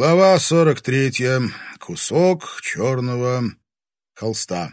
Глава сорок третья. Кусок черного холста.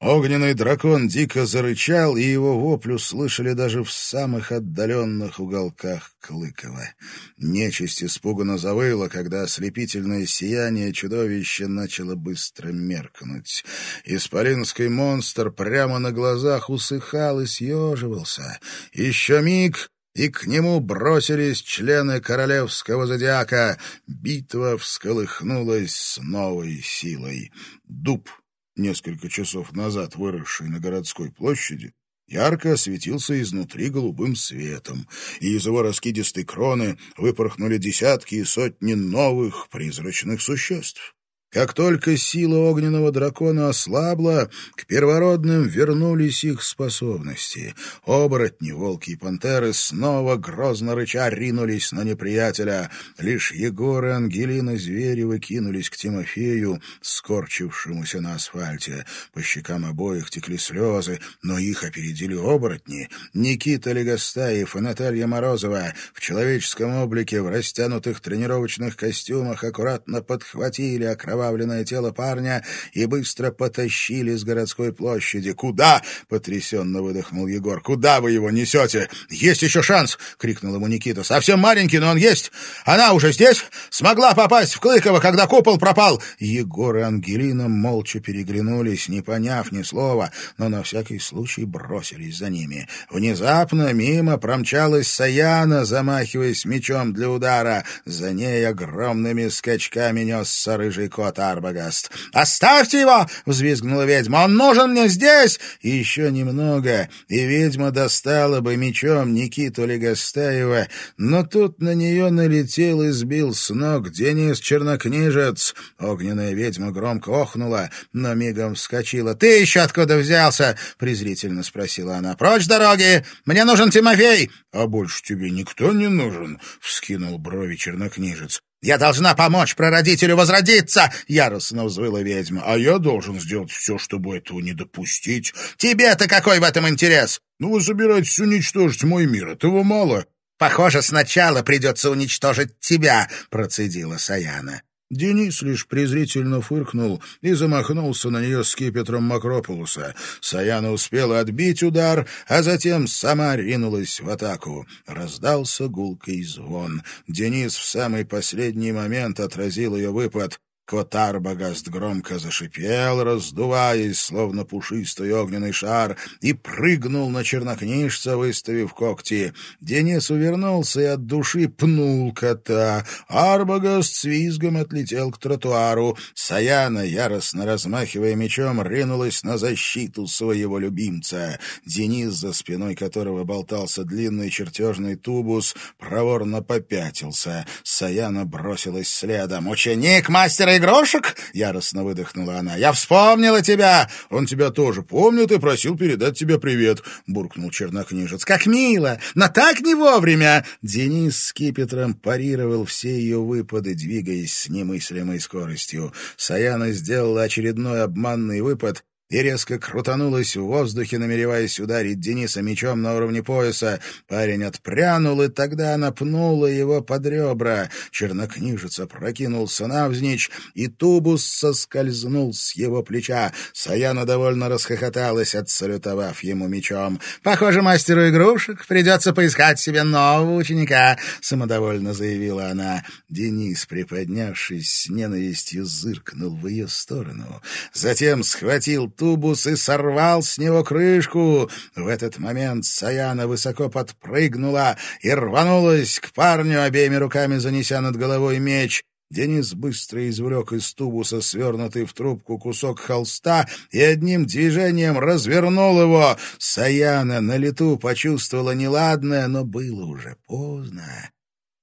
Огненный дракон дико зарычал, и его вопль услышали даже в самых отдаленных уголках Клыкова. Нечисть испуганно завыла, когда ослепительное сияние чудовища начало быстро меркнуть. Исполинский монстр прямо на глазах усыхал и съеживался. Еще миг, и к нему бросились члены королевского зодиака. Битва всколыхнулась с новой силой. Дуб, несколько часов назад выросший на городской площади, ярко осветился изнутри голубым светом, и из его раскидистой кроны выпорхнули десятки и сотни новых призрачных существ. Как только сила огненного дракона ослабла, к первородным вернулись их способности. Оборотни, волки и пантеры снова грозно рыча ринулись на неприятеля. Лишь Егор и Ангелина Зверевы кинулись к Тимофею, скорчившемуся на асфальте. По щекам обоих текли слезы, но их опередили оборотни. Никита Легостаев и Наталья Морозова в человеческом облике в растянутых тренировочных костюмах аккуратно подхватили окровавленные окровавленное тело парня и быстро потащили с городской площади. «Куда?» — потрясенно выдохнул Егор. «Куда вы его несете? Есть еще шанс!» — крикнул ему Никита. «Совсем маленький, но он есть! Она уже здесь? Смогла попасть в Клыково, когда купол пропал!» Егор и Ангелина молча переглянулись, не поняв ни слова, но на всякий случай бросились за ними. Внезапно мимо промчалась Саяна, замахиваясь мечом для удара. За ней огромными скачками несся рыжий кот от Арбагаст. «Оставьте его!» — взвизгнула ведьма. «Он нужен мне здесь!» И еще немного, и ведьма достала бы мечом Никиту Легостаева, но тут на нее налетел и сбил с ног Денис Чернокнижец. Огненная ведьма громко охнула, но мигом вскочила. «Ты еще откуда взялся?» — презрительно спросила она. «Прочь дороги! Мне нужен Тимофей!» «А больше тебе никто не нужен?» — вскинул брови Чернокнижец. «Я должна помочь прародителю возродиться!» — яростно взвыла ведьма. «А я должен сделать все, чтобы этого не допустить. Тебе-то какой в этом интерес?» «Ну вы собираетесь уничтожить мой мир. Этого мало». «Похоже, сначала придется уничтожить тебя», — процедила Саяна. Денис лишь презрительно фыркнул и замахнулся на нее скипетром Макрополуса. Саяна успела отбить удар, а затем сама ринулась в атаку. Раздался гулкий звон. Денис в самый последний момент отразил ее выпад. Котарбагаст громко зашипел, раздуваясь, словно пушистый огненный шар, и прыгнул на чернокнижца, выставив когти. Денис увернулся и от души пнул кота. Арбагаст с визгом отлетел к тротуару. Саяна, яростно размахивая мечом, ринулась на защиту своего любимца. Денис, за спиной которого болтался длинный чертежный тубус, проворно попятился. Саяна бросилась следом. «Ученик мастера игрушек?» — яростно выдохнула она. «Я вспомнила тебя!» «Он тебя тоже помнит и просил передать тебе привет», — буркнул чернокнижец. «Как мило! Но так не вовремя!» Денис с кипетром парировал все ее выпады, двигаясь с немыслимой скоростью. Саяна сделала очередной обманный выпад и резко крутанулась в воздухе, намереваясь ударить Дениса мечом на уровне пояса. Парень отпрянул, и тогда она пнула его под ребра. Чернокнижица прокинулся навзничь, и тубус соскользнул с его плеча. Саяна довольно расхохоталась, отсалютовав ему мечом. «Похоже, мастеру игрушек придется поискать себе нового ученика», — самодовольно заявила она. Денис, приподнявшись с ненавистью, зыркнул в ее сторону. Затем схватил тубус и сорвал с него крышку. В этот момент Саяна высоко подпрыгнула и рванулась к парню, обеими руками занеся над головой меч. Денис быстро извлек из тубуса свернутый в трубку кусок холста и одним движением развернул его. Саяна на лету почувствовала неладное, но было уже поздно.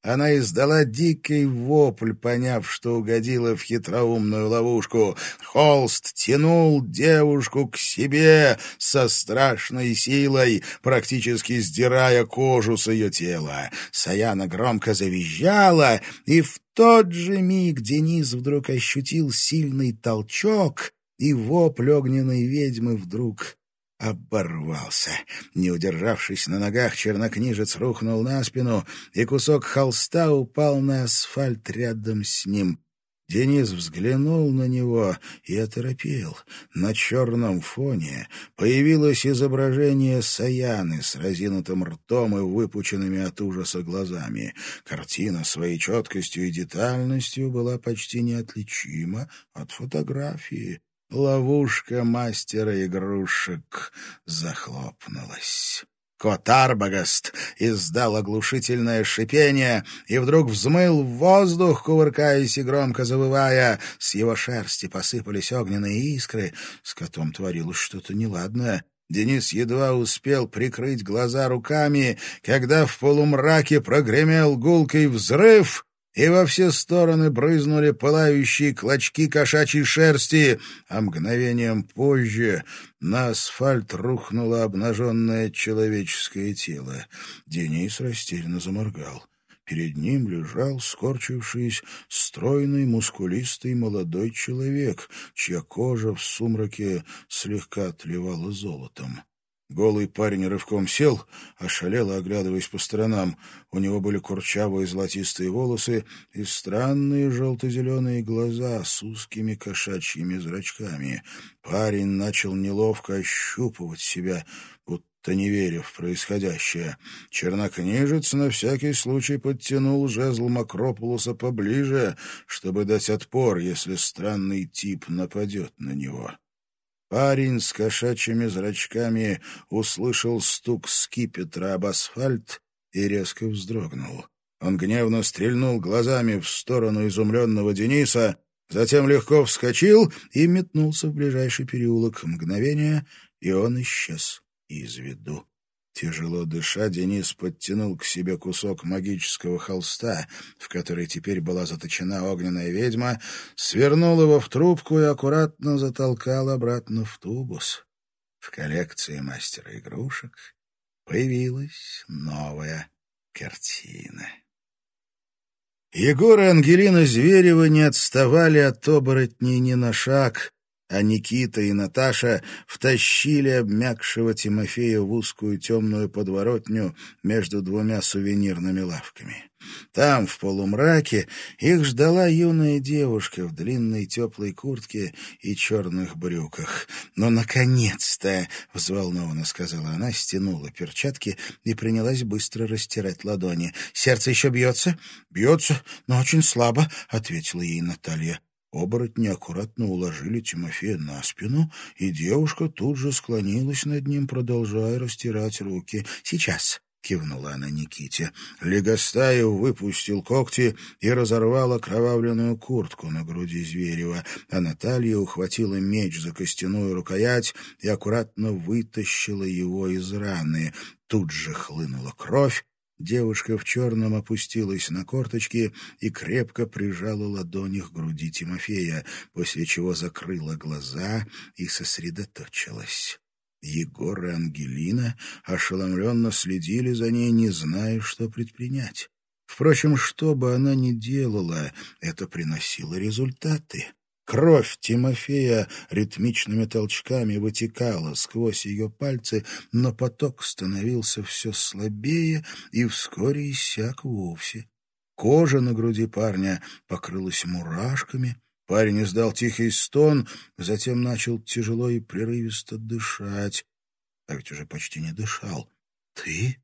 Она издала дикий вопль, поняв, что угодила в хитроумную ловушку. Холст тянул девушку к себе со страшной силой, практически сдирая кожу с ее тела. Саяна громко завизжала, и в тот же миг Денис вдруг ощутил сильный толчок, и вопль огненной ведьмы вдруг оборвался. Не удержавшись на ногах, чернокнижец рухнул на спину, и кусок холста упал на асфальт рядом с ним. Денис взглянул на него и оторопел. На черном фоне появилось изображение Саяны с разинутым ртом и выпученными от ужаса глазами. Картина своей четкостью и детальностью была почти неотличима от фотографии. Ловушка мастера игрушек захлопнулась. Кот Арбагаст издал оглушительное шипение и вдруг взмыл в воздух, кувыркаясь и громко завывая. С его шерсти посыпались огненные искры. С котом творилось что-то неладное. Денис едва успел прикрыть глаза руками, когда в полумраке прогремел гулкий взрыв, и во все стороны брызнули пылающие клочки кошачьей шерсти, а мгновением позже на асфальт рухнуло обнаженное человеческое тело. Денис растерянно заморгал. Перед ним лежал, скорчившись, стройный, мускулистый молодой человек, чья кожа в сумраке слегка отливала золотом. Голый парень рывком сел, ошалело оглядываясь по сторонам. У него были курчавые золотистые волосы и странные желто-зеленые глаза с узкими кошачьими зрачками. Парень начал неловко ощупывать себя, будто не веря в происходящее. Чернокнижец на всякий случай подтянул жезл Макропулуса поближе, чтобы дать отпор, если странный тип нападет на него. Парень с кошачьими зрачками услышал стук скипетра об асфальт и резко вздрогнул. Он гневно стрельнул глазами в сторону изумленного Дениса, затем легко вскочил и метнулся в ближайший переулок. Мгновение, и он исчез из виду. Тяжело дыша, Денис подтянул к себе кусок магического холста, в который теперь была заточена огненная ведьма, свернул его в трубку и аккуратно затолкал обратно в тубус. В коллекции мастера игрушек появилась новая картина. Егор и Ангелина Зверева не отставали от оборотней ни на шаг, а Никита и Наташа втащили обмякшего Тимофея в узкую темную подворотню между двумя сувенирными лавками. Там, в полумраке, их ждала юная девушка в длинной теплой куртке и черных брюках. «Ну, наконец-то!» — взволнованно сказала она, стянула перчатки и принялась быстро растирать ладони. «Сердце еще бьется?» «Бьется, но очень слабо», — ответила ей Наталья. Оборотни аккуратно уложили Тимофея на спину, и девушка тут же склонилась над ним, продолжая растирать руки. «Сейчас!» — кивнула она Никите. Легостаев выпустил когти и разорвал окровавленную куртку на груди Зверева, а Наталья ухватила меч за костяную рукоять и аккуратно вытащила его из раны. Тут же хлынула кровь, Девушка в черном опустилась на корточки и крепко прижала ладони к груди Тимофея, после чего закрыла глаза и сосредоточилась. Егор и Ангелина ошеломленно следили за ней, не зная, что предпринять. Впрочем, что бы она ни делала, это приносило результаты. Кровь Тимофея ритмичными толчками вытекала сквозь ее пальцы, но поток становился все слабее и вскоре иссяк вовсе. Кожа на груди парня покрылась мурашками. Парень издал тихий стон, затем начал тяжело и прерывисто дышать. А ведь уже почти не дышал. — Ты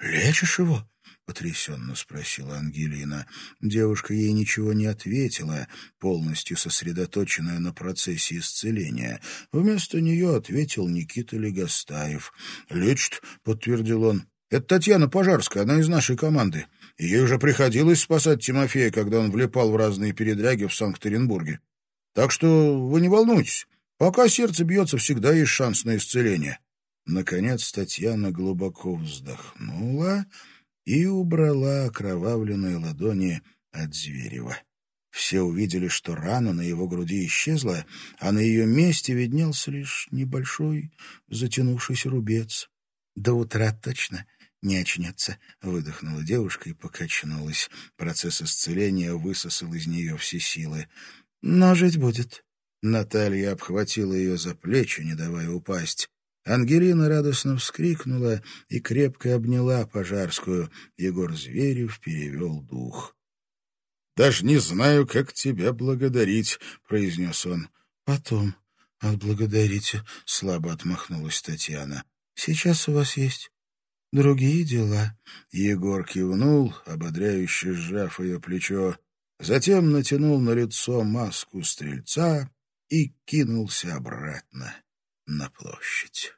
лечишь его? — потрясенно спросила Ангелина. Девушка ей ничего не ответила, полностью сосредоточенная на процессе исцеления. Вместо нее ответил Никита Легостаев. «Лечит», — подтвердил он. «Это Татьяна Пожарская, она из нашей команды. Ей уже приходилось спасать Тимофея, когда он влипал в разные передряги в Санкт-Петербурге. Так что вы не волнуйтесь. Пока сердце бьется, всегда есть шанс на исцеление». Наконец Татьяна глубоко вздохнула и убрала окровавленные ладони от Зверева. Все увидели, что рана на его груди исчезла, а на ее месте виднелся лишь небольшой затянувшийся рубец. «До утра точно не очнется», — выдохнула девушка и покачнулась. Процесс исцеления высосал из нее все силы. «Но жить будет». Наталья обхватила ее за плечи, не давая упасть. Ангелина радостно вскрикнула и крепко обняла Пожарскую. Егор Зверев перевел дух. «Даже не знаю, как тебя благодарить», — произнес он. «Потом отблагодарите», — слабо отмахнулась Татьяна. «Сейчас у вас есть другие дела». Егор кивнул, ободряюще сжав ее плечо, затем натянул на лицо маску стрельца и кинулся обратно на площадь.